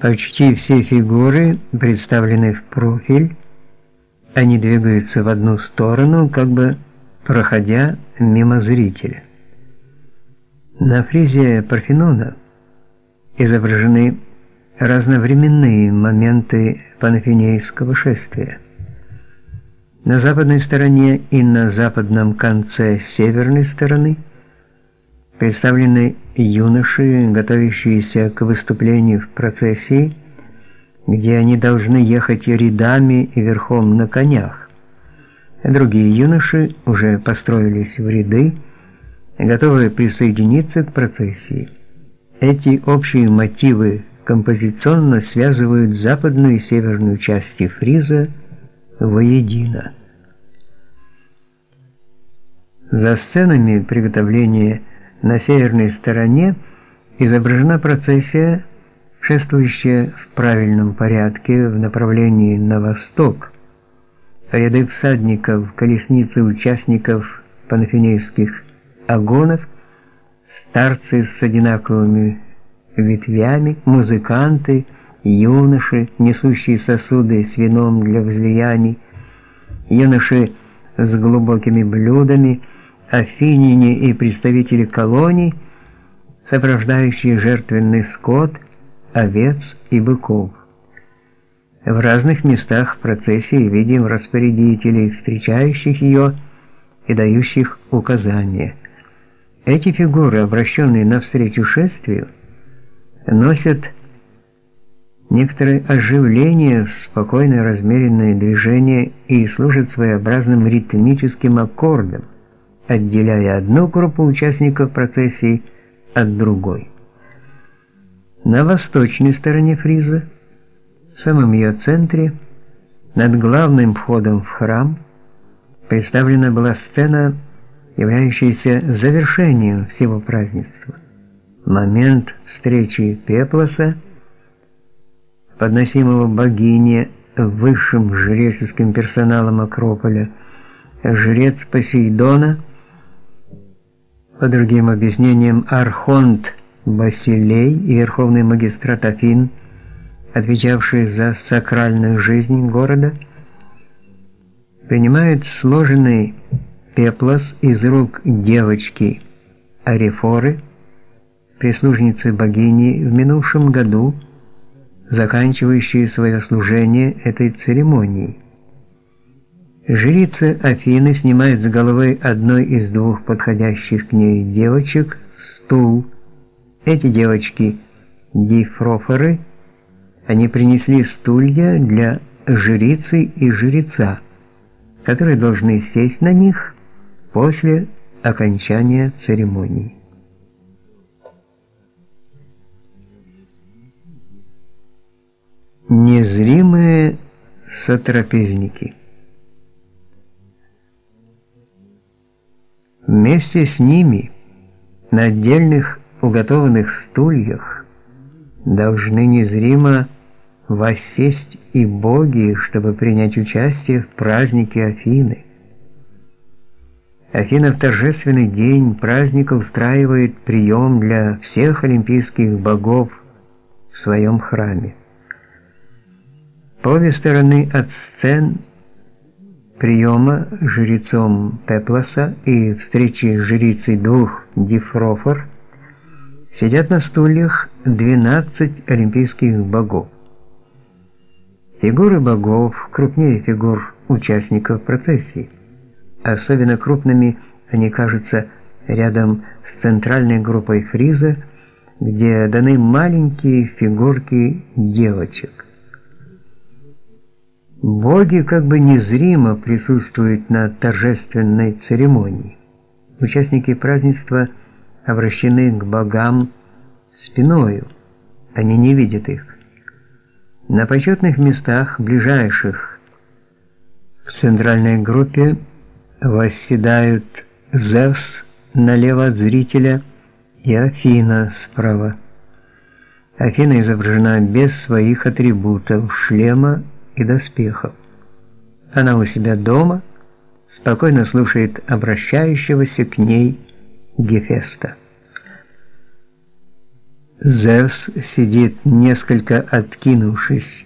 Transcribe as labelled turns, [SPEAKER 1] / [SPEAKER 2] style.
[SPEAKER 1] Почти все фигуры представлены в профиль, они двигаются в одну сторону, как бы проходя мимо зрителя. На фризе Парфенона изображены разновременные моменты панафинейского шествия. На западной стороне и на западном конце северной стороны представлены юноши, готовящиеся к выступлению в процессии, где они должны ехать рядами и верхом на конях. Другие юноши уже построились в ряды, готовые присоединиться к процессии. Эти общие мотивы композиционно связывают западную и северную части фриза воедино. За сценами приготовления на северной стороне изображена процессия, шествующая в правильном порядке в направлении на восток. Ряды всадников, колесницы участников панафинейских агонов, старцы с одинаковыми ветвями, музыканты, юноши, несущие сосуды с вином для возлияний, юноши с глубокими блюдами, афиняне и представители колоний, сопровождающие жертвенный скот, овец и быков. В разных местах процессии видим распорядителей, встречающих ее и дающих указания. Эти фигуры, обращенные навстречу шествию, носят некоторое оживление, спокойное размеренное движение и служат своеобразным ритмическим аккордом, отделяя одну группу участников процессии от другой. На восточной стороне фриза, в самом ее центре, над главным входом в храм, представлена была сцена, являющаяся завершением всего празднества момент встречи Пеплоса, подносимого богине высшим жреческим персоналом Акрополя, жрец Посейдона, по другим объяснениям архонт Басилей и верховный магистрат Афин, отвечавший за сакральную жизнь города, принимают сложенный пеплос из рук девочки Арифоры, прислужницы богини в минувшем году, заканчивающие свое служение этой церемонией. Жрица Афины снимает с головы одной из двух подходящих к ней девочек стул. Эти девочки дифрофоры, они принесли стулья для жрицы и жреца, которые должны сесть на них после окончания церемонии. Незримые сотрапезники. Вместе с ними на отдельных уготованных стульях должны незримо воссесть и боги, чтобы принять участие в празднике Афины. Афина в торжественный день праздника устраивает прием для всех олимпийских богов в своем храме. По обе стороны от сцен приема жрецом Пеплоса и встречи жрицей двух Дифрофор сидят на стульях 12 олимпийских богов. Фигуры богов крупнее фигур участников процессии. Особенно крупными они кажутся рядом с центральной группой фриза, где даны маленькие фигурки девочек. Боги как бы незримо присутствуют на торжественной церемонии. Участники празднества обращены к богам спиною, они не видят их. На почетных местах, ближайших к центральной группе, восседают Зевс налево от зрителя и Афина справа. Афина изображена без своих атрибутов, шлема и доспехов. Она у себя дома спокойно слушает обращающегося к ней Гефеста. Зевс сидит несколько откинувшись